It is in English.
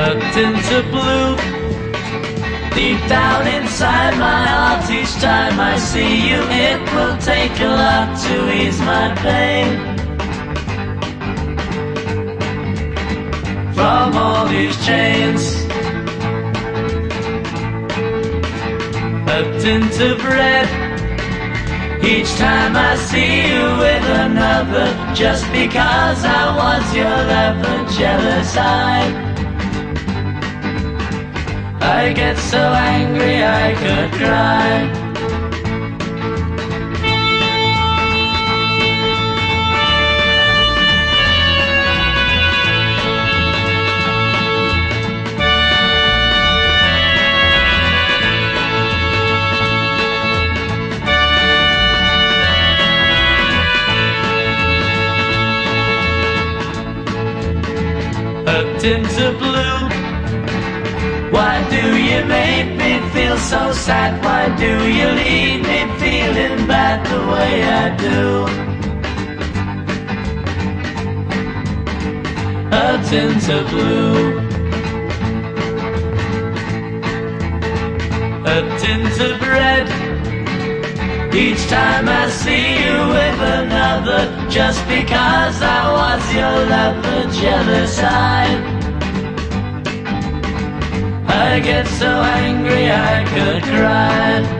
a tint of blue. Deep down inside my heart, each time I see you, it will take a lot to ease my pain. From all these chains, a tint of red. Each time I see you with another, just because I was your lover, jealous I. I get so angry I could cry. into blue. Why do you make me feel so sad? Why do you leave me feeling bad the way I do? A tint of blue. A tint of red. Each time I see you with another, just because I was your lover, jealous I. get so angry I could cry